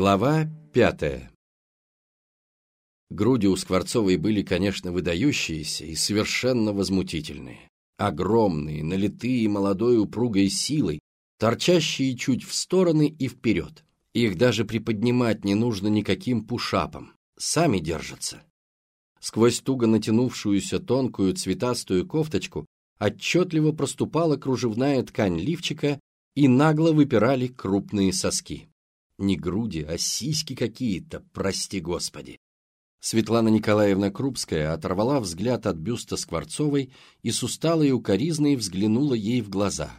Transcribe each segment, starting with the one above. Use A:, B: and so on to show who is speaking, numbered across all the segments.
A: Глава пятая Груди у Скворцовой были, конечно, выдающиеся и совершенно возмутительные. Огромные, налитые молодой упругой силой, торчащие чуть в стороны и вперед. Их даже приподнимать не нужно никаким пушапом. Сами держатся. Сквозь туго натянувшуюся тонкую цветастую кофточку отчетливо проступала кружевная ткань лифчика и нагло выпирали крупные соски. Не груди, а сиськи какие-то, прости господи. Светлана Николаевна Крупская оторвала взгляд от бюста Скворцовой и с усталой укоризной взглянула ей в глаза.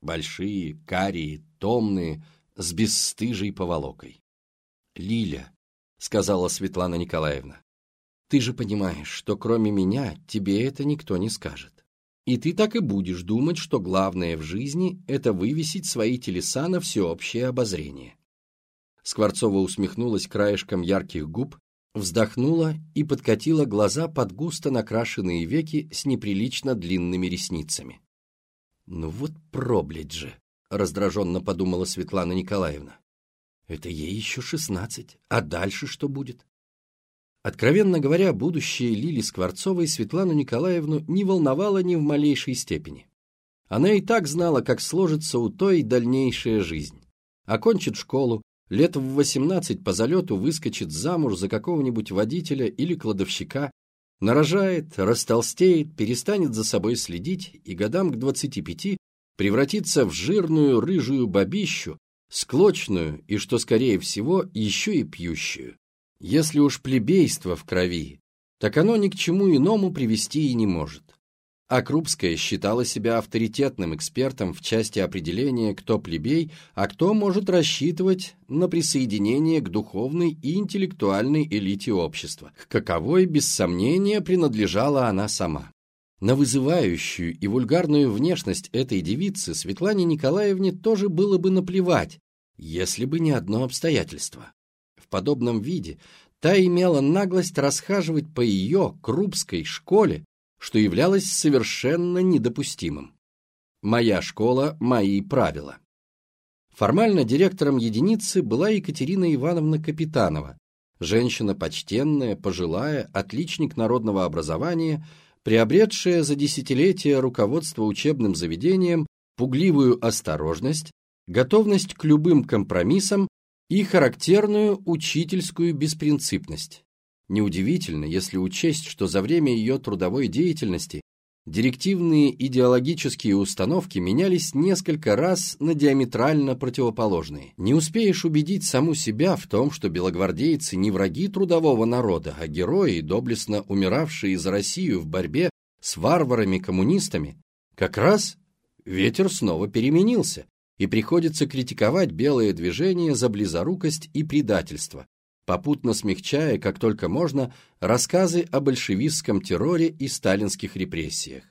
A: Большие, карие, томные, с бесстыжей поволокой. «Лиля», — сказала Светлана Николаевна, — «ты же понимаешь, что кроме меня тебе это никто не скажет. И ты так и будешь думать, что главное в жизни – это вывесить свои телеса на всеобщее обозрение. Скворцова усмехнулась краешком ярких губ, вздохнула и подкатила глаза под густо накрашенные веки с неприлично длинными ресницами. «Ну вот проблять же!» — раздраженно подумала Светлана Николаевна. «Это ей еще шестнадцать, а дальше что будет?» Откровенно говоря, будущее Лили Скворцовой Светлану Николаевну не волновало ни в малейшей степени. Она и так знала, как сложится у той дальнейшая жизнь. Окончит школу, лет в 18 по залету выскочит замуж за какого-нибудь водителя или кладовщика, нарожает, растолстеет, перестанет за собой следить и годам к 25 превратится в жирную рыжую бабищу, склочную и, что скорее всего, еще и пьющую. Если уж плебейство в крови, так оно ни к чему иному привести и не может. А Крупская считала себя авторитетным экспертом в части определения, кто плебей, а кто может рассчитывать на присоединение к духовной и интеллектуальной элите общества, к каковой, без сомнения, принадлежала она сама. На вызывающую и вульгарную внешность этой девицы Светлане Николаевне тоже было бы наплевать, если бы не одно обстоятельство подобном виде, та имела наглость расхаживать по ее, крупской, школе, что являлось совершенно недопустимым. «Моя школа, мои правила». Формально директором единицы была Екатерина Ивановна Капитанова, женщина почтенная, пожилая, отличник народного образования, приобретшая за десятилетия руководство учебным заведением, пугливую осторожность, готовность к любым компромиссам и характерную учительскую беспринципность. Неудивительно, если учесть, что за время ее трудовой деятельности директивные идеологические установки менялись несколько раз на диаметрально противоположные. Не успеешь убедить саму себя в том, что белогвардейцы не враги трудового народа, а герои, доблестно умиравшие за Россию в борьбе с варварами-коммунистами, как раз ветер снова переменился, и приходится критиковать белое движение за близорукость и предательство, попутно смягчая, как только можно, рассказы о большевистском терроре и сталинских репрессиях.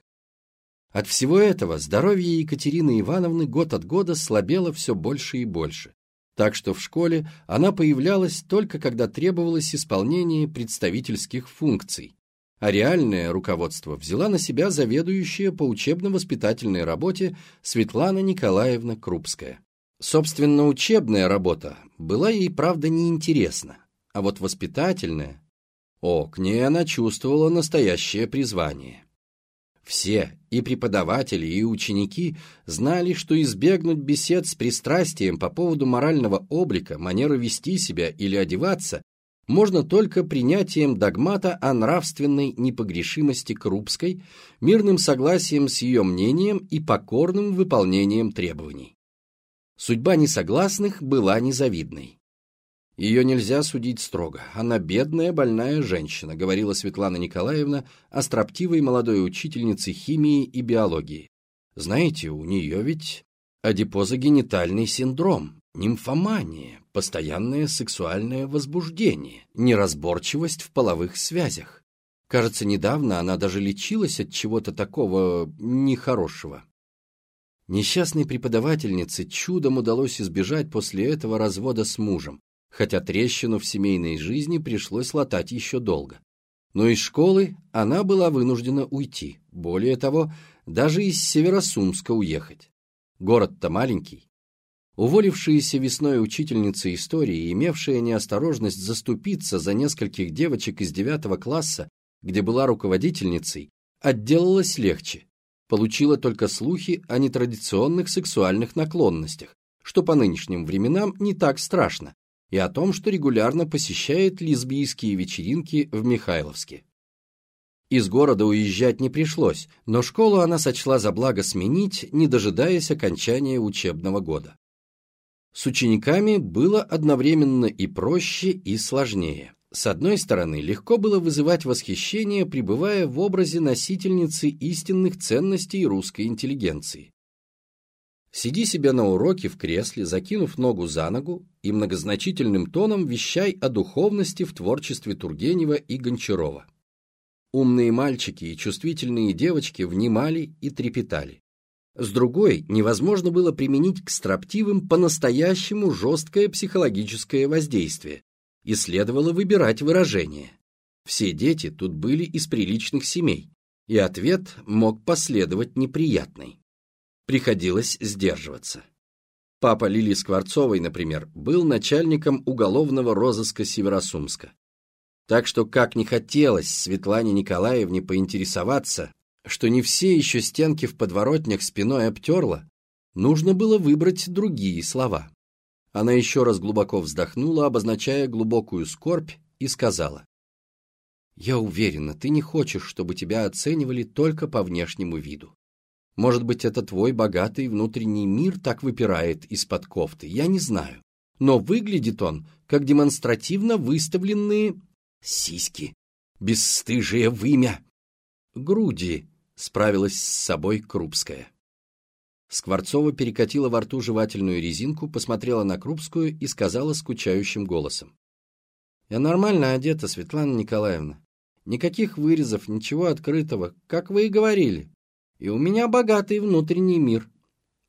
A: От всего этого здоровье Екатерины Ивановны год от года слабело все больше и больше, так что в школе она появлялась только когда требовалось исполнение представительских функций, а реальное руководство взяла на себя заведующая по учебно-воспитательной работе Светлана Николаевна Крупская. Собственно, учебная работа была ей, правда, неинтересна, а вот воспитательная... О, к ней она чувствовала настоящее призвание. Все, и преподаватели, и ученики, знали, что избегнуть бесед с пристрастием по поводу морального облика, манеры вести себя или одеваться можно только принятием догмата о нравственной непогрешимости Крупской, мирным согласием с ее мнением и покорным выполнением требований. Судьба несогласных была незавидной. Ее нельзя судить строго. Она бедная, больная женщина, говорила Светлана Николаевна о строптивой молодой учительнице химии и биологии. Знаете, у нее ведь адипозогенитальный синдром, нимфомания, постоянное сексуальное возбуждение, неразборчивость в половых связях. Кажется, недавно она даже лечилась от чего-то такого нехорошего. Несчастной преподавательнице чудом удалось избежать после этого развода с мужем, хотя трещину в семейной жизни пришлось латать еще долго. Но из школы она была вынуждена уйти, более того, даже из Северосумска уехать. Город-то маленький, Уволившаяся весной учительница истории, имевшая неосторожность заступиться за нескольких девочек из девятого класса, где была руководительницей, отделалась легче, получила только слухи о нетрадиционных сексуальных наклонностях, что по нынешним временам не так страшно, и о том, что регулярно посещает лесбийские вечеринки в Михайловске. Из города уезжать не пришлось, но школу она сочла за благо сменить, не дожидаясь окончания учебного года. С учениками было одновременно и проще, и сложнее. С одной стороны, легко было вызывать восхищение, пребывая в образе носительницы истинных ценностей русской интеллигенции. Сиди себе на уроке в кресле, закинув ногу за ногу и многозначительным тоном вещай о духовности в творчестве Тургенева и Гончарова. Умные мальчики и чувствительные девочки внимали и трепетали. С другой, невозможно было применить к строптивым по-настоящему жесткое психологическое воздействие, и следовало выбирать выражение. Все дети тут были из приличных семей, и ответ мог последовать неприятный. Приходилось сдерживаться. Папа Лили Скворцовой, например, был начальником уголовного розыска Северосумска. Так что, как не хотелось Светлане Николаевне поинтересоваться, что не все еще стенки в подворотнях спиной обтерла, нужно было выбрать другие слова. Она еще раз глубоко вздохнула, обозначая глубокую скорбь, и сказала. «Я уверена, ты не хочешь, чтобы тебя оценивали только по внешнему виду. Может быть, это твой богатый внутренний мир так выпирает из-под кофты, я не знаю. Но выглядит он, как демонстративно выставленные сиськи, бесстыжие вымя, груди, Справилась с собой Крупская. Скворцова перекатила во рту жевательную резинку, посмотрела на Крупскую и сказала скучающим голосом. «Я нормально одета, Светлана Николаевна. Никаких вырезов, ничего открытого, как вы и говорили. И у меня богатый внутренний мир.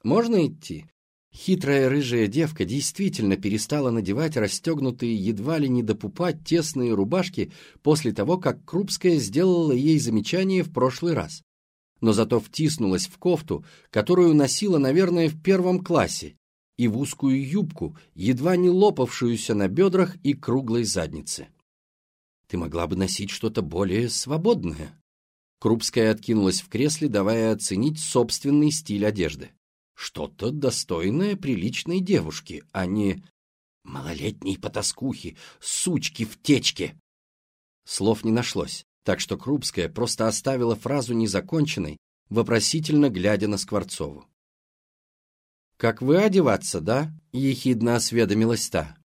A: Можно идти?» Хитрая рыжая девка действительно перестала надевать расстегнутые едва ли не до пупа тесные рубашки после того, как Крупская сделала ей замечание в прошлый раз но зато втиснулась в кофту, которую носила, наверное, в первом классе, и в узкую юбку, едва не лопавшуюся на бедрах и круглой заднице. Ты могла бы носить что-то более свободное. Крупская откинулась в кресле, давая оценить собственный стиль одежды. Что-то достойное приличной девушки, а не малолетней потаскухи, сучки в течке. Слов не нашлось так что Крупская просто оставила фразу незаконченной, вопросительно глядя на Скворцову. «Как вы одеваться, да?» — ехидно осведомилась та.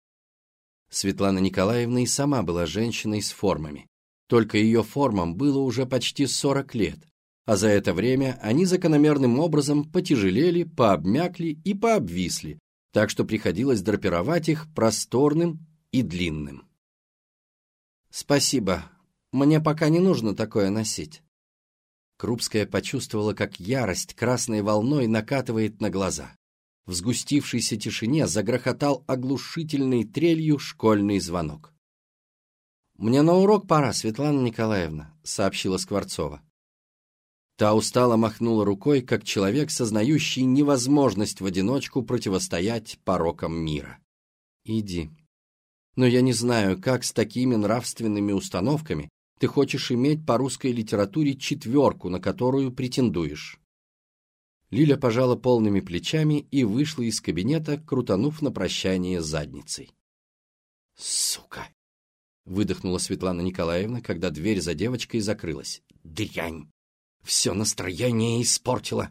A: Светлана Николаевна и сама была женщиной с формами. Только ее формам было уже почти сорок лет, а за это время они закономерным образом потяжелели, пообмякли и пообвисли, так что приходилось драпировать их просторным и длинным. «Спасибо, мне пока не нужно такое носить». Крупская почувствовала, как ярость красной волной накатывает на глаза. В сгустившейся тишине загрохотал оглушительной трелью школьный звонок. «Мне на урок пора, Светлана Николаевна», — сообщила Скворцова. Та устало махнула рукой, как человек, сознающий невозможность в одиночку противостоять порокам мира. «Иди. Но я не знаю, как с такими нравственными установками ты хочешь иметь по русской литературе четверку, на которую претендуешь. Лиля пожала полными плечами и вышла из кабинета, крутанув на прощание задницей. «Сука!» — выдохнула Светлана Николаевна, когда дверь за девочкой закрылась. «Дрянь! Все настроение испортила!»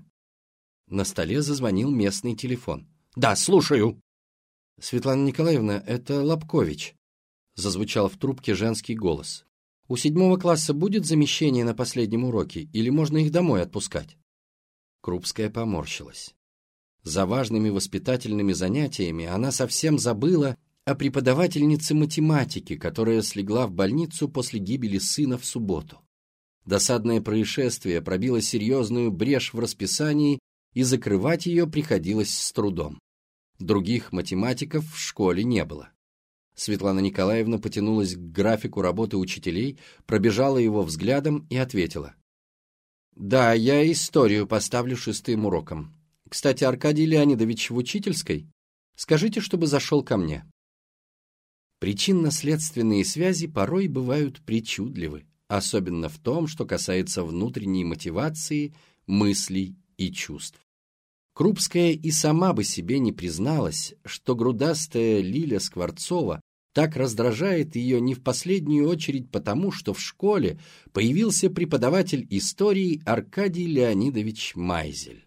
A: На столе зазвонил местный телефон. «Да, слушаю!» «Светлана Николаевна, это Лобкович», — зазвучал в трубке женский голос. У седьмого класса будет замещение на последнем уроке, или можно их домой отпускать?» Крупская поморщилась. За важными воспитательными занятиями она совсем забыла о преподавательнице математики, которая слегла в больницу после гибели сына в субботу. Досадное происшествие пробило серьезную брешь в расписании, и закрывать ее приходилось с трудом. Других математиков в школе не было. Светлана Николаевна потянулась к графику работы учителей, пробежала его взглядом и ответила. «Да, я историю поставлю шестым уроком. Кстати, Аркадий Леонидович в учительской?» Скажите, чтобы зашел ко мне». Причинно-следственные связи порой бывают причудливы, особенно в том, что касается внутренней мотивации, мыслей и чувств. Крупская и сама бы себе не призналась, что грудастая Лиля Скворцова так раздражает ее не в последнюю очередь потому, что в школе появился преподаватель истории Аркадий Леонидович Майзель.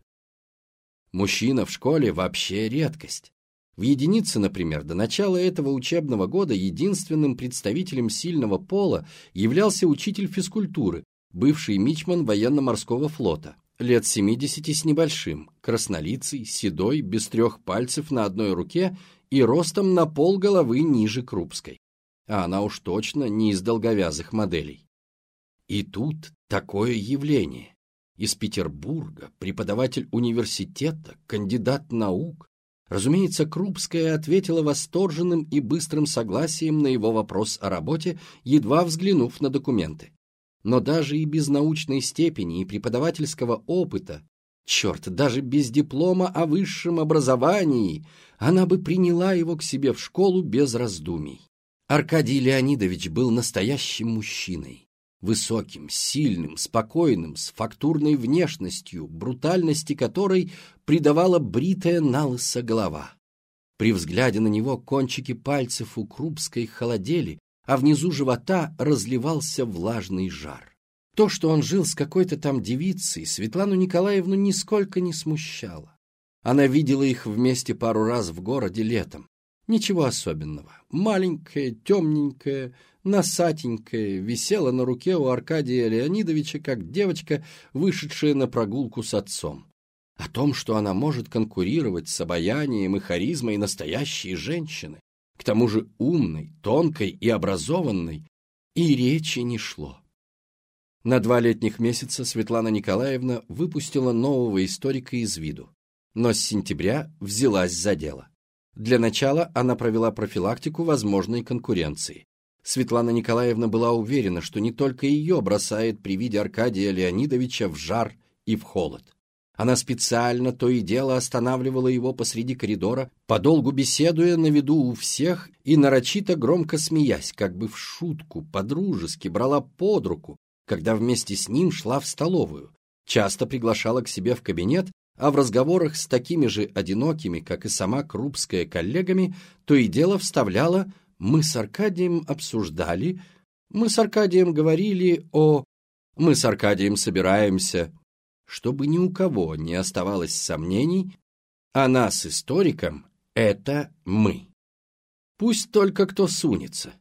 A: Мужчина в школе вообще редкость. В единице, например, до начала этого учебного года единственным представителем сильного пола являлся учитель физкультуры, бывший мичман военно-морского флота, лет 70 с небольшим, краснолицый, седой, без трех пальцев на одной руке и ростом на пол головы ниже Крупской. А она уж точно не из долговязых моделей. И тут такое явление. Из Петербурга, преподаватель университета, кандидат наук. Разумеется, Крупская ответила восторженным и быстрым согласием на его вопрос о работе, едва взглянув на документы. Но даже и без научной степени и преподавательского опыта Черт, даже без диплома о высшем образовании она бы приняла его к себе в школу без раздумий. Аркадий Леонидович был настоящим мужчиной. Высоким, сильным, спокойным, с фактурной внешностью, брутальности которой придавала бритая налысо голова. При взгляде на него кончики пальцев у Крупской холодели, а внизу живота разливался влажный жар. То, что он жил с какой-то там девицей, Светлану Николаевну нисколько не смущало. Она видела их вместе пару раз в городе летом. Ничего особенного. Маленькая, темненькая, носатенькая, висела на руке у Аркадия Леонидовича, как девочка, вышедшая на прогулку с отцом. О том, что она может конкурировать с обаянием и харизмой настоящей женщины, к тому же умной, тонкой и образованной, и речи не шло. На два летних месяца Светлана Николаевна выпустила нового историка из виду, но с сентября взялась за дело. Для начала она провела профилактику возможной конкуренции. Светлана Николаевна была уверена, что не только ее бросает при виде Аркадия Леонидовича в жар и в холод. Она специально то и дело останавливала его посреди коридора, подолгу беседуя на виду у всех и нарочито громко смеясь, как бы в шутку, подружески брала под руку, когда вместе с ним шла в столовую, часто приглашала к себе в кабинет, а в разговорах с такими же одинокими, как и сама Крупская коллегами, то и дело вставляла «мы с Аркадием обсуждали», «мы с Аркадием говорили о...» «мы с Аркадием собираемся», чтобы ни у кого не оставалось сомнений, она с историком — это мы. Пусть только кто сунется.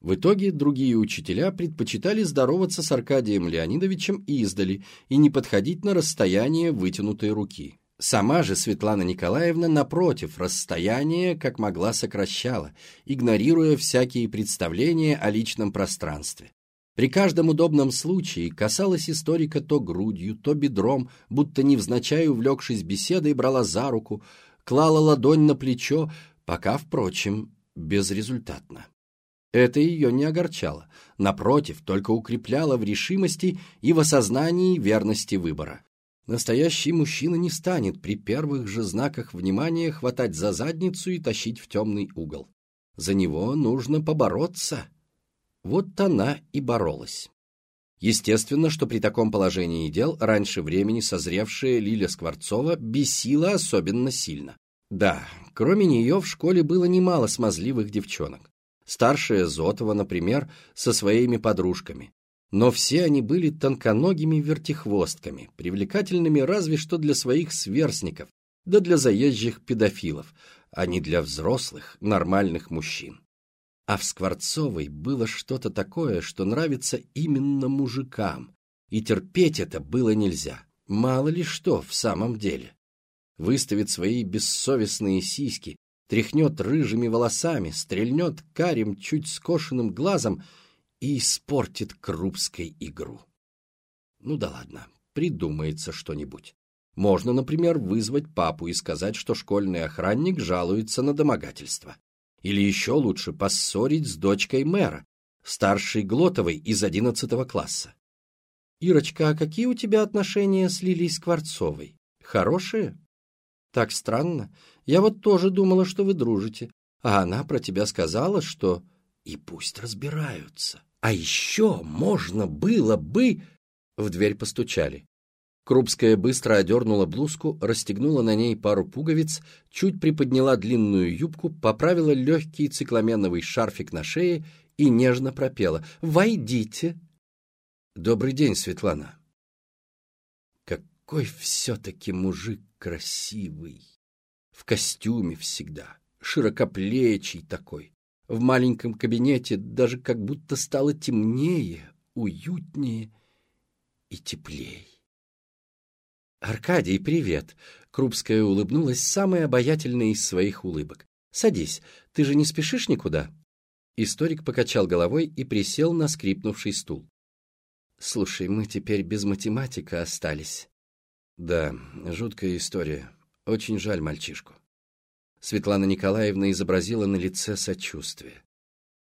A: В итоге другие учителя предпочитали здороваться с Аркадием Леонидовичем издали и не подходить на расстояние вытянутой руки. Сама же Светлана Николаевна, напротив, расстояние как могла сокращала, игнорируя всякие представления о личном пространстве. При каждом удобном случае касалась историка то грудью, то бедром, будто невзначай увлекшись беседой, брала за руку, клала ладонь на плечо, пока, впрочем, безрезультатно. Это ее не огорчало, напротив, только укрепляло в решимости и в осознании верности выбора. Настоящий мужчина не станет при первых же знаках внимания хватать за задницу и тащить в темный угол. За него нужно побороться. Вот она и боролась. Естественно, что при таком положении дел раньше времени созревшая Лиля Скворцова бесила особенно сильно. Да, кроме нее в школе было немало смазливых девчонок старшая Зотова, например, со своими подружками. Но все они были тонконогими вертихвостками, привлекательными разве что для своих сверстников, да для заезжих педофилов, а не для взрослых, нормальных мужчин. А в Скворцовой было что-то такое, что нравится именно мужикам, и терпеть это было нельзя. Мало ли что в самом деле. Выставит свои бессовестные сиськи, тряхнет рыжими волосами, стрельнет карим, чуть скошенным глазом и испортит крупской игру. Ну да ладно, придумается что-нибудь. Можно, например, вызвать папу и сказать, что школьный охранник жалуется на домогательство. Или еще лучше поссорить с дочкой мэра, старшей Глотовой из одиннадцатого класса. «Ирочка, а какие у тебя отношения с Лилией Скворцовой? Хорошие?» Так странно. Я вот тоже думала, что вы дружите. А она про тебя сказала, что... И пусть разбираются. А еще можно было бы... В дверь постучали. Крупская быстро одернула блузку, расстегнула на ней пару пуговиц, чуть приподняла длинную юбку, поправила легкий цикламеновый шарфик на шее и нежно пропела «Войдите!» «Добрый день, Светлана!» Какой все-таки мужик красивый! В костюме всегда, широкоплечий такой. В маленьком кабинете даже как будто стало темнее, уютнее и теплее. «Аркадий, привет!» Крупская улыбнулась самой обаятельной из своих улыбок. «Садись, ты же не спешишь никуда?» Историк покачал головой и присел на скрипнувший стул. «Слушай, мы теперь без математика остались». «Да, жуткая история. Очень жаль мальчишку». Светлана Николаевна изобразила на лице сочувствие.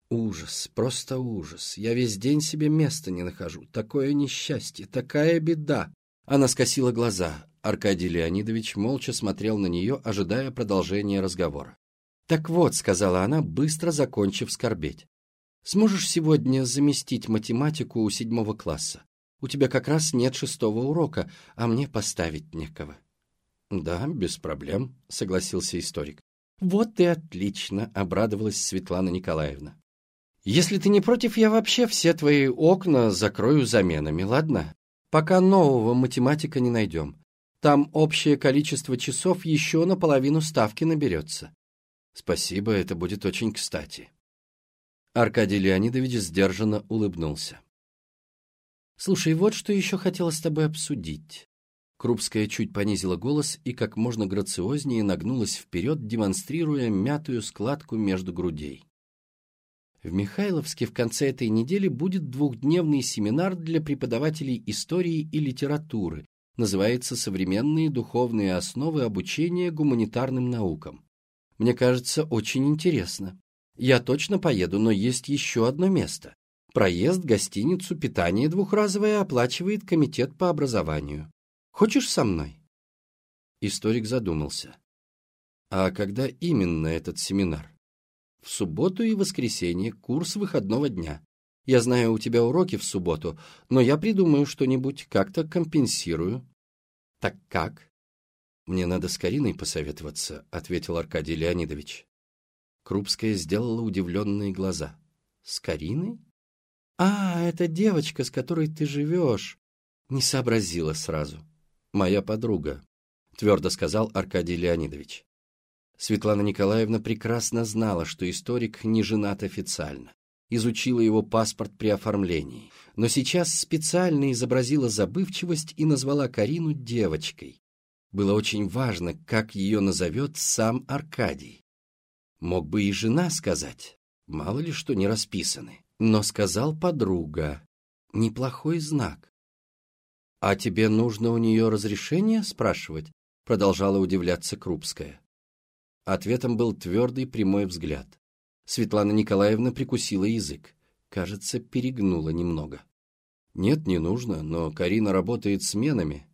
A: «Ужас, просто ужас. Я весь день себе места не нахожу. Такое несчастье, такая беда. Она скосила глаза. Аркадий Леонидович молча смотрел на нее, ожидая продолжения разговора. «Так вот», — сказала она, быстро закончив скорбеть. «Сможешь сегодня заместить математику у седьмого класса? У тебя как раз нет шестого урока, а мне поставить некого». «Да, без проблем», — согласился историк. «Вот и отлично», — обрадовалась Светлана Николаевна. «Если ты не против, я вообще все твои окна закрою заменами, ладно? пока нового математика не найдем. Там общее количество часов еще наполовину ставки наберется. Спасибо, это будет очень кстати. Аркадий Леонидович сдержанно улыбнулся. Слушай, вот что еще хотела с тобой обсудить. Крупская чуть понизила голос и как можно грациознее нагнулась вперед, демонстрируя мятую складку между грудей. В Михайловске в конце этой недели будет двухдневный семинар для преподавателей истории и литературы, называется «Современные духовные основы обучения гуманитарным наукам». Мне кажется, очень интересно. Я точно поеду, но есть еще одно место. Проезд, гостиницу, питание двухразовое оплачивает комитет по образованию. Хочешь со мной?» Историк задумался. «А когда именно этот семинар?» В субботу и воскресенье курс выходного дня. Я знаю, у тебя уроки в субботу, но я придумаю что-нибудь, как-то компенсирую. Так как? Мне надо с Кариной посоветоваться, ответил Аркадий Леонидович. Крупская сделала удивленные глаза. С Кариной? А, это девочка, с которой ты живешь. Не сообразила сразу. Моя подруга, твердо сказал Аркадий Леонидович. Светлана Николаевна прекрасно знала, что историк не женат официально. Изучила его паспорт при оформлении. Но сейчас специально изобразила забывчивость и назвала Карину девочкой. Было очень важно, как ее назовет сам Аркадий. Мог бы и жена сказать, мало ли что не расписаны. Но сказал подруга. Неплохой знак. «А тебе нужно у нее разрешение спрашивать?» Продолжала удивляться Крупская. Ответом был твердый прямой взгляд. Светлана Николаевна прикусила язык. Кажется, перегнула немного. «Нет, не нужно, но Карина работает сменами.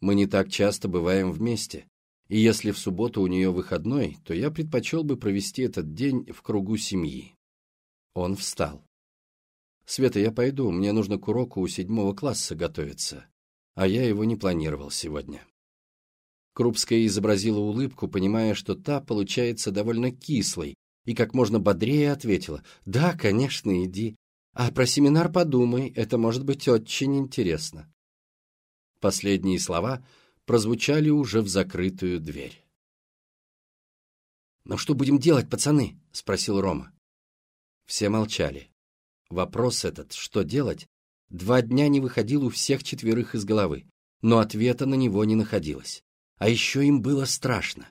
A: Мы не так часто бываем вместе. И если в субботу у нее выходной, то я предпочел бы провести этот день в кругу семьи». Он встал. «Света, я пойду, мне нужно к уроку у седьмого класса готовиться, а я его не планировал сегодня». Крупская изобразила улыбку, понимая, что та получается довольно кислой, и как можно бодрее ответила «Да, конечно, иди. А про семинар подумай, это может быть очень интересно». Последние слова прозвучали уже в закрытую дверь. «Ну что будем делать, пацаны?» — спросил Рома. Все молчали. Вопрос этот, что делать, два дня не выходил у всех четверых из головы, но ответа на него не находилось. А еще им было страшно.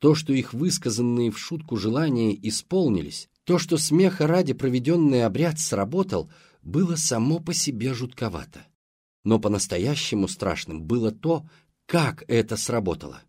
A: То, что их высказанные в шутку желания исполнились, то, что смеха ради проведенный обряд сработал, было само по себе жутковато. Но по-настоящему страшным было то, как это сработало.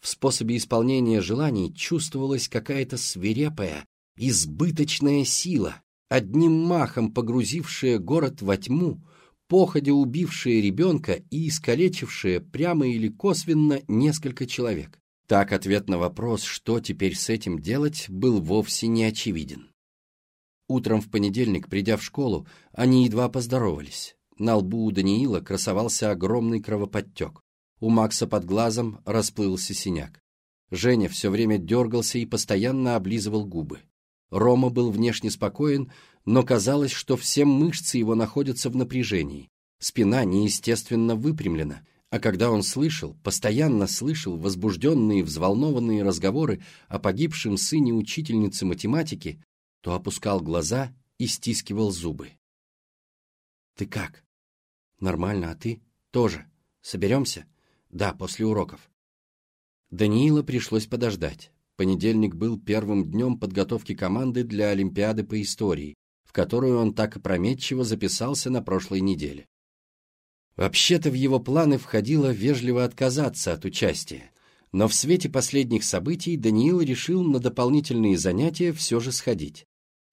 A: В способе исполнения желаний чувствовалась какая-то свирепая, избыточная сила, одним махом погрузившая город во тьму, походя убившие ребенка и искалечившие прямо или косвенно несколько человек. Так ответ на вопрос, что теперь с этим делать, был вовсе не очевиден. Утром в понедельник, придя в школу, они едва поздоровались. На лбу у Даниила красовался огромный кровоподтек. У Макса под глазом расплылся синяк. Женя все время дергался и постоянно облизывал губы. Рома был внешне спокоен, но казалось, что все мышцы его находятся в напряжении. Спина неестественно выпрямлена, а когда он слышал, постоянно слышал возбужденные, взволнованные разговоры о погибшем сыне учительницы математики, то опускал глаза и стискивал зубы. «Ты как?» «Нормально, а ты?» «Тоже. Соберемся?» «Да, после уроков». Даниила пришлось подождать. Понедельник был первым днем подготовки команды для Олимпиады по истории, в которую он так опрометчиво записался на прошлой неделе. Вообще-то в его планы входило вежливо отказаться от участия, но в свете последних событий Даниил решил на дополнительные занятия все же сходить.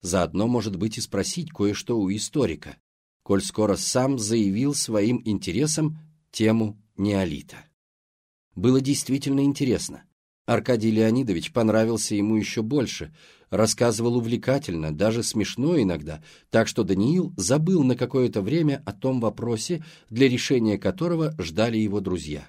A: Заодно, может быть, и спросить кое-что у историка, коль скоро сам заявил своим интересом тему неолита. Было действительно интересно. Аркадий Леонидович понравился ему еще больше, рассказывал увлекательно, даже смешно иногда, так что Даниил забыл на какое-то время о том вопросе, для решения которого ждали его друзья.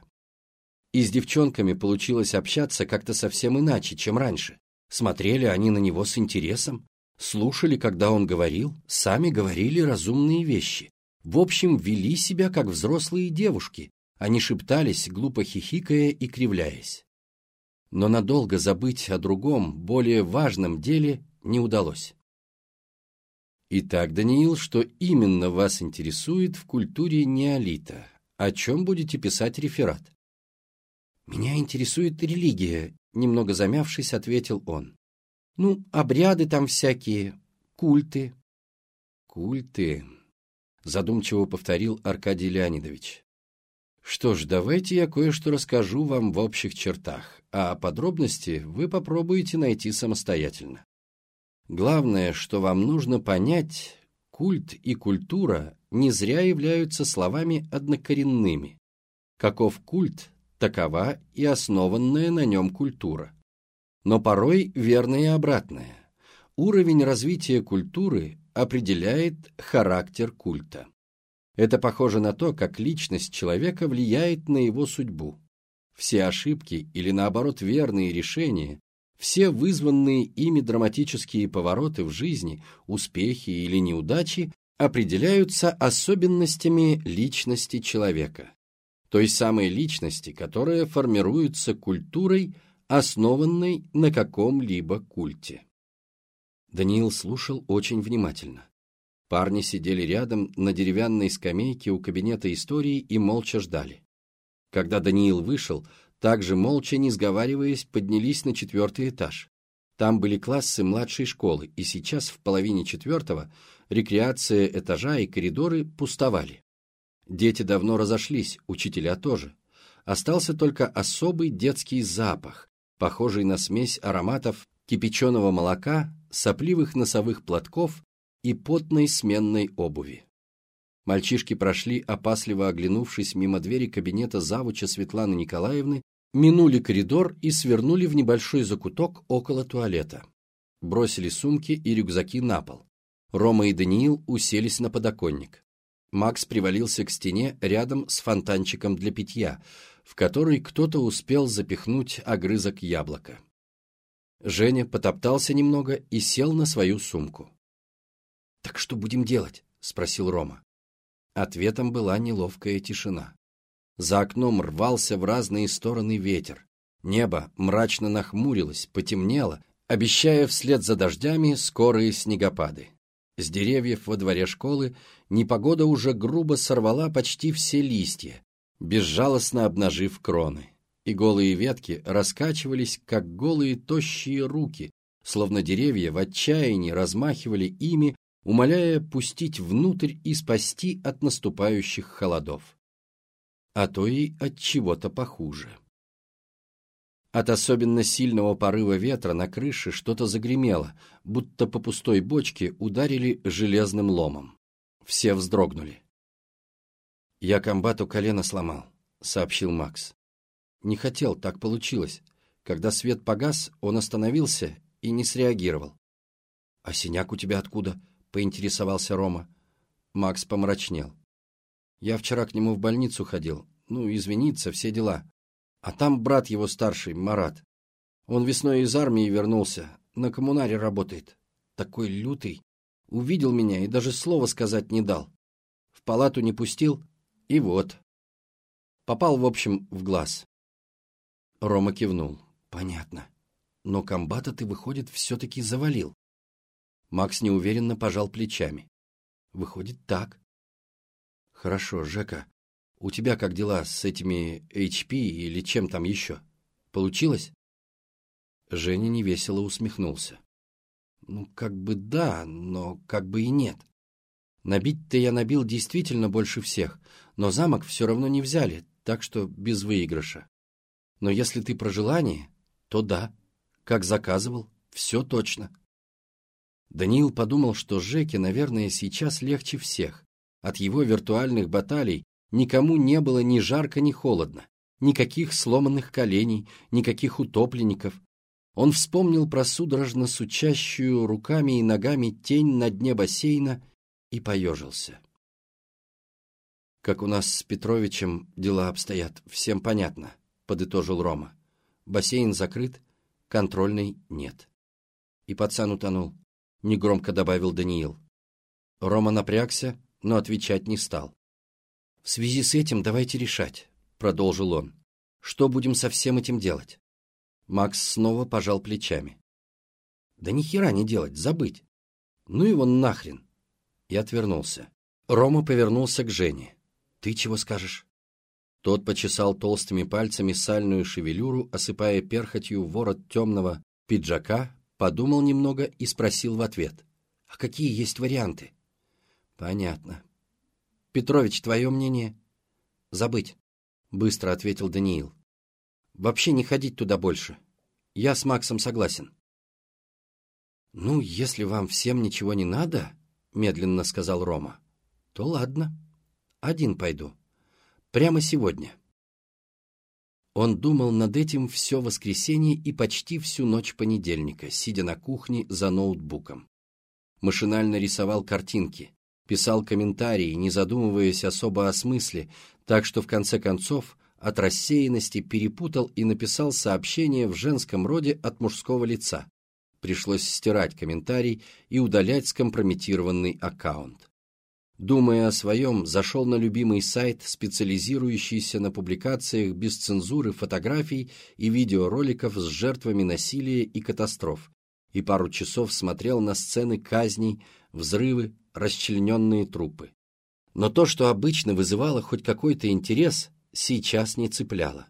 A: И с девчонками получилось общаться как-то совсем иначе, чем раньше. Смотрели они на него с интересом, слушали, когда он говорил, сами говорили разумные вещи. В общем, вели себя как взрослые девушки, они шептались, глупо хихикая и кривляясь но надолго забыть о другом, более важном деле не удалось. Итак, Даниил, что именно вас интересует в культуре неолита? О чем будете писать реферат? Меня интересует религия, немного замявшись, ответил он. Ну, обряды там всякие, культы. Культы, задумчиво повторил Аркадий Леонидович. Что ж, давайте я кое-что расскажу вам в общих чертах, а подробности вы попробуете найти самостоятельно. Главное, что вам нужно понять, культ и культура не зря являются словами однокоренными. Каков культ, такова и основанная на нем культура. Но порой верно и обратное. Уровень развития культуры определяет характер культа. Это похоже на то, как личность человека влияет на его судьбу. Все ошибки или, наоборот, верные решения, все вызванные ими драматические повороты в жизни, успехи или неудачи определяются особенностями личности человека, той самой личности, которая формируется культурой, основанной на каком-либо культе. Даниил слушал очень внимательно. Парни сидели рядом на деревянной скамейке у кабинета истории и молча ждали. Когда Даниил вышел, также молча, не сговариваясь, поднялись на четвертый этаж. Там были классы младшей школы, и сейчас в половине четвертого рекреация этажа и коридоры пустовали. Дети давно разошлись, учителя тоже. Остался только особый детский запах, похожий на смесь ароматов кипяченого молока, сопливых носовых платков и потной сменной обуви. Мальчишки прошли, опасливо оглянувшись мимо двери кабинета завуча Светланы Николаевны, минули коридор и свернули в небольшой закуток около туалета. Бросили сумки и рюкзаки на пол. Рома и Даниил уселись на подоконник. Макс привалился к стене рядом с фонтанчиком для питья, в который кто-то успел запихнуть огрызок яблока. Женя потоптался немного и сел на свою сумку. «Так что будем делать?» — спросил Рома. Ответом была неловкая тишина. За окном рвался в разные стороны ветер. Небо мрачно нахмурилось, потемнело, обещая вслед за дождями скорые снегопады. С деревьев во дворе школы непогода уже грубо сорвала почти все листья, безжалостно обнажив кроны. И голые ветки раскачивались, как голые тощие руки, словно деревья в отчаянии размахивали ими, умоляя пустить внутрь и спасти от наступающих холодов. А то и от чего-то похуже. От особенно сильного порыва ветра на крыше что-то загремело, будто по пустой бочке ударили железным ломом. Все вздрогнули. «Я комбату колено сломал», — сообщил Макс. «Не хотел, так получилось. Когда свет погас, он остановился и не среагировал. «А синяк у тебя откуда?» — поинтересовался Рома. Макс помрачнел. «Я вчера к нему в больницу ходил. Ну, извиниться, все дела. А там брат его старший, Марат. Он весной из армии вернулся, на коммунаре работает. Такой лютый. Увидел меня и даже слова сказать не дал. В палату не пустил, и вот. Попал, в общем, в глаз. Рома кивнул. Понятно. Но комбата ты, выходит, все-таки завалил. Макс неуверенно пожал плечами. Выходит, так. Хорошо, Жека, у тебя как дела с этими HP или чем там еще? Получилось? Женя невесело усмехнулся. Ну, как бы да, но как бы и нет. Набить-то я набил действительно больше всех, но замок все равно не взяли, так что без выигрыша. Но если ты про желание, то да, как заказывал, все точно. Даниил подумал, что Жеке, наверное, сейчас легче всех. От его виртуальных баталий никому не было ни жарко, ни холодно. Никаких сломанных коленей, никаких утопленников. Он вспомнил про судорожно сучащую руками и ногами тень на дне бассейна и поежился. «Как у нас с Петровичем дела обстоят, всем понятно», — подытожил Рома. «Бассейн закрыт, контрольной нет». И пацан утонул. — негромко добавил Даниил. Рома напрягся, но отвечать не стал. «В связи с этим давайте решать», — продолжил он. «Что будем со всем этим делать?» Макс снова пожал плечами. «Да ни хера не делать, забыть. Ну его нахрен!» И отвернулся. Рома повернулся к Жене. «Ты чего скажешь?» Тот почесал толстыми пальцами сальную шевелюру, осыпая перхотью ворот темного пиджака, подумал немного и спросил в ответ. «А какие есть варианты?» «Понятно. Петрович, твое мнение?» «Забыть», — быстро ответил Даниил. «Вообще не ходить туда больше. Я с Максом согласен». «Ну, если вам всем ничего не надо», — медленно сказал Рома, — «то ладно. Один пойду. Прямо сегодня». Он думал над этим все воскресенье и почти всю ночь понедельника, сидя на кухне за ноутбуком. Машинально рисовал картинки, писал комментарии, не задумываясь особо о смысле, так что в конце концов от рассеянности перепутал и написал сообщение в женском роде от мужского лица. Пришлось стирать комментарий и удалять скомпрометированный аккаунт. Думая о своем, зашел на любимый сайт, специализирующийся на публикациях без цензуры фотографий и видеороликов с жертвами насилия и катастроф, и пару часов смотрел на сцены казней, взрывы, расчлененные трупы. Но то, что обычно вызывало хоть какой-то интерес, сейчас не цепляло.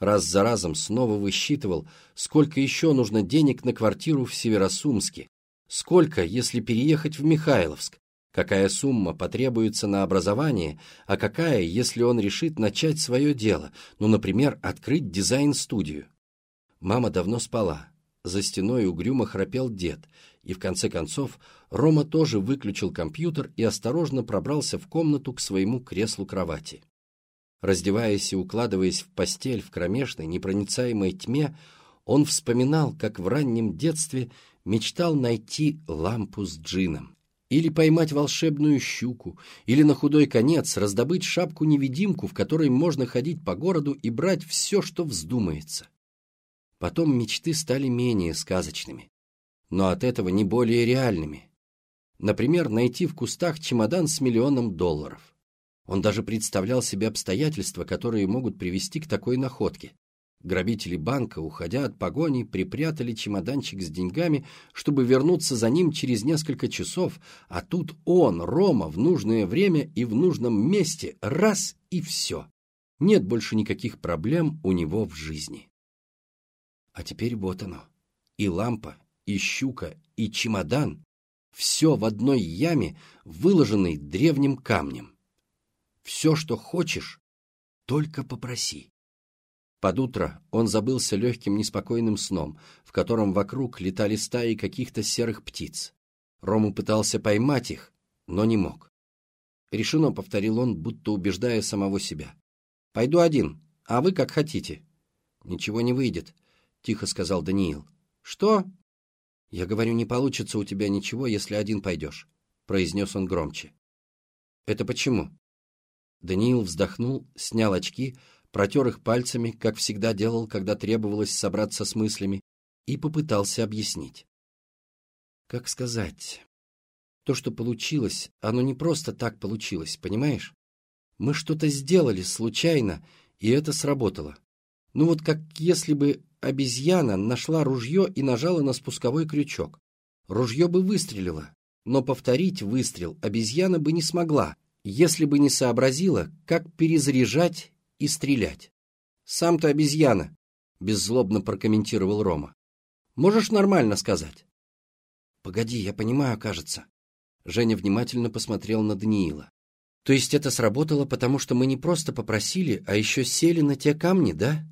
A: Раз за разом снова высчитывал, сколько еще нужно денег на квартиру в Северосумске, сколько, если переехать в Михайловск, какая сумма потребуется на образование, а какая, если он решит начать свое дело, ну, например, открыть дизайн-студию. Мама давно спала, за стеной угрюмо храпел дед, и в конце концов Рома тоже выключил компьютер и осторожно пробрался в комнату к своему креслу-кровати. Раздеваясь и укладываясь в постель в кромешной, непроницаемой тьме, он вспоминал, как в раннем детстве мечтал найти лампу с джином или поймать волшебную щуку, или на худой конец раздобыть шапку-невидимку, в которой можно ходить по городу и брать все, что вздумается. Потом мечты стали менее сказочными, но от этого не более реальными. Например, найти в кустах чемодан с миллионом долларов. Он даже представлял себе обстоятельства, которые могут привести к такой находке. Грабители банка, уходя от погони, припрятали чемоданчик с деньгами, чтобы вернуться за ним через несколько часов, а тут он, Рома, в нужное время и в нужном месте, раз и все. Нет больше никаких проблем у него в жизни. А теперь вот оно. И лампа, и щука, и чемодан. Все в одной яме, выложенной древним камнем. Все, что хочешь, только попроси. Под утро он забылся легким неспокойным сном, в котором вокруг летали стаи каких-то серых птиц. Рому пытался поймать их, но не мог. Решено, повторил он, будто убеждая самого себя. «Пойду один, а вы как хотите». «Ничего не выйдет. тихо сказал Даниил. «Что?» «Я говорю, не получится у тебя ничего, если один пойдешь», — произнес он громче. «Это почему?» Даниил вздохнул, снял очки, протер их пальцами, как всегда делал, когда требовалось собраться с мыслями, и попытался объяснить. Как сказать? То, что получилось, оно не просто так получилось, понимаешь? Мы что-то сделали случайно, и это сработало. Ну вот как если бы обезьяна нашла ружье и нажала на спусковой крючок. Ружье бы выстрелило, но повторить выстрел обезьяна бы не смогла, если бы не сообразила, как перезаряжать и стрелять. «Сам ты обезьяна», — беззлобно прокомментировал Рома. «Можешь нормально сказать?» «Погоди, я понимаю, кажется». Женя внимательно посмотрел на Даниила. «То есть это сработало, потому что мы не просто попросили, а еще сели на те камни, да?»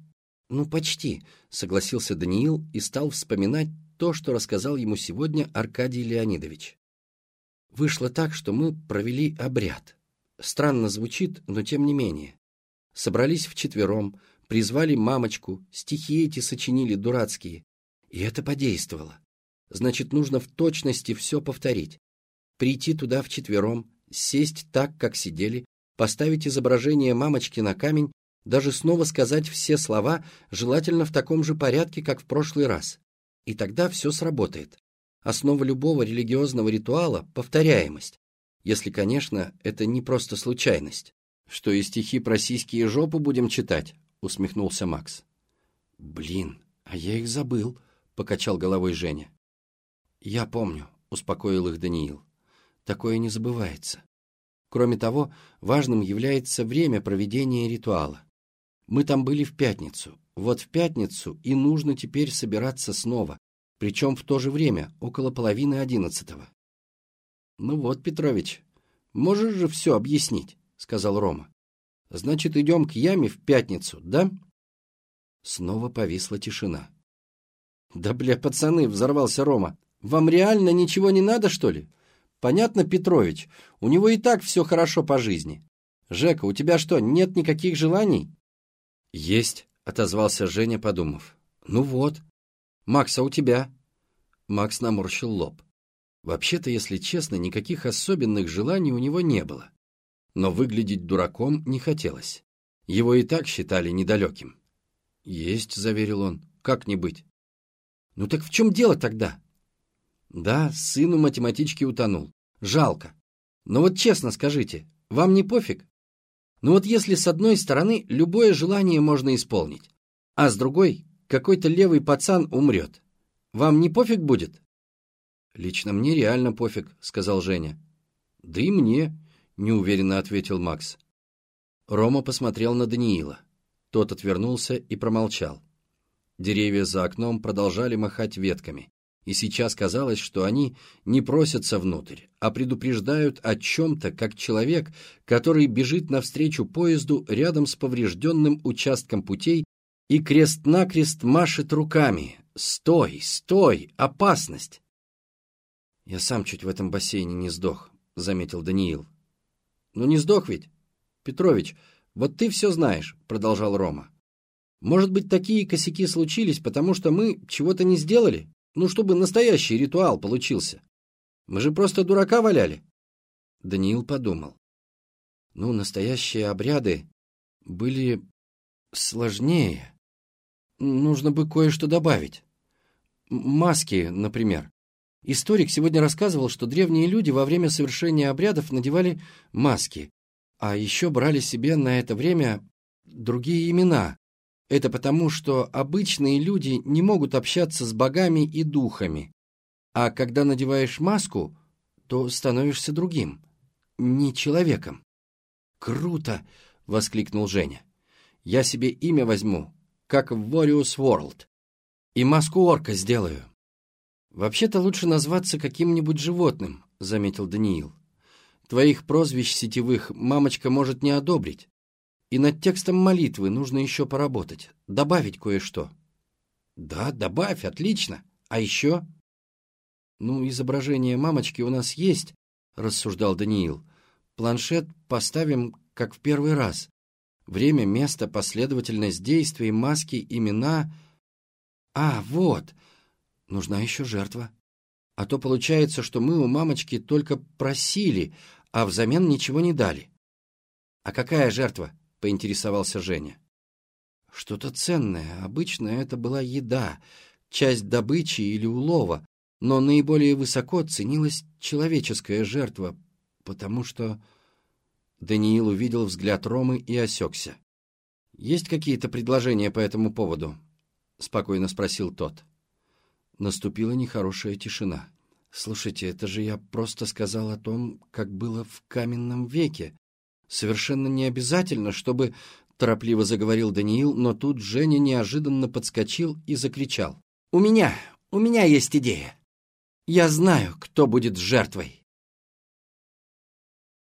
A: «Ну, почти», — согласился Даниил и стал вспоминать то, что рассказал ему сегодня Аркадий Леонидович. Вышло так, что мы провели обряд. Странно звучит, но тем не менее. Собрались вчетвером, призвали мамочку, стихи эти сочинили дурацкие. И это подействовало. Значит, нужно в точности все повторить. Прийти туда вчетвером, сесть так, как сидели, поставить изображение мамочки на камень, даже снова сказать все слова, желательно в таком же порядке, как в прошлый раз. И тогда все сработает. Основа любого религиозного ритуала — повторяемость. Если, конечно, это не просто случайность. «Что, и стихи про сиськи и жопу будем читать?» — усмехнулся Макс. «Блин, а я их забыл», — покачал головой Женя. «Я помню», — успокоил их Даниил. «Такое не забывается. Кроме того, важным является время проведения ритуала. Мы там были в пятницу. Вот в пятницу и нужно теперь собираться снова, причем в то же время, около половины одиннадцатого». «Ну вот, Петрович, можешь же все объяснить?» Сказал Рома. «Значит, идем к яме в пятницу, да?» Снова повисла тишина. «Да, бля, пацаны!» — взорвался Рома. «Вам реально ничего не надо, что ли? Понятно, Петрович, у него и так все хорошо по жизни. Жека, у тебя что, нет никаких желаний?» «Есть», — отозвался Женя, подумав. «Ну вот. Макс, а у тебя?» Макс наморщил лоб. Вообще-то, если честно, никаких особенных желаний у него не было но выглядеть дураком не хотелось. Его и так считали недалеким. «Есть», — заверил он, — «как не быть». «Ну так в чем дело тогда?» «Да, сыну математички утонул. Жалко. Но вот честно скажите, вам не пофиг? Ну вот если с одной стороны любое желание можно исполнить, а с другой какой-то левый пацан умрет, вам не пофиг будет?» «Лично мне реально пофиг», — сказал Женя. «Да и мне», — неуверенно ответил Макс. Рома посмотрел на Даниила. Тот отвернулся и промолчал. Деревья за окном продолжали махать ветками, и сейчас казалось, что они не просятся внутрь, а предупреждают о чем-то, как человек, который бежит навстречу поезду рядом с поврежденным участком путей и крест-накрест машет руками. «Стой! Стой! Опасность!» «Я сам чуть в этом бассейне не сдох», — заметил Даниил. Ну не сдох ведь? Петрович, вот ты все знаешь, продолжал Рома. Может быть, такие косяки случились, потому что мы чего-то не сделали? Ну, чтобы настоящий ритуал получился. Мы же просто дурака валяли. Даниил подумал. Ну, настоящие обряды были сложнее. Нужно бы кое-что добавить. Маски, например. Историк сегодня рассказывал, что древние люди во время совершения обрядов надевали маски, а еще брали себе на это время другие имена. Это потому, что обычные люди не могут общаться с богами и духами, а когда надеваешь маску, то становишься другим, не человеком. «Круто!» — воскликнул Женя. «Я себе имя возьму, как в Warriors World, и маску орка сделаю». «Вообще-то лучше назваться каким-нибудь животным», — заметил Даниил. «Твоих прозвищ сетевых мамочка может не одобрить. И над текстом молитвы нужно еще поработать, добавить кое-что». «Да, добавь, отлично. А еще?» «Ну, изображение мамочки у нас есть», — рассуждал Даниил. «Планшет поставим, как в первый раз. Время, место, последовательность действий, маски, имена...» А, вот, нужна еще жертва. А то получается, что мы у мамочки только просили, а взамен ничего не дали. А какая жертва? Поинтересовался Женя. Что-то ценное. Обычно это была еда, часть добычи или улова, но наиболее высоко ценилась человеческая жертва, потому что... Даниил увидел взгляд Ромы и осекся. «Есть какие-то предложения по этому поводу?» — спокойно спросил тот. Наступила нехорошая тишина. «Слушайте, это же я просто сказал о том, как было в каменном веке. Совершенно не обязательно, чтобы...» — торопливо заговорил Даниил, но тут Женя неожиданно подскочил и закричал. «У меня, у меня есть идея. Я знаю, кто будет жертвой».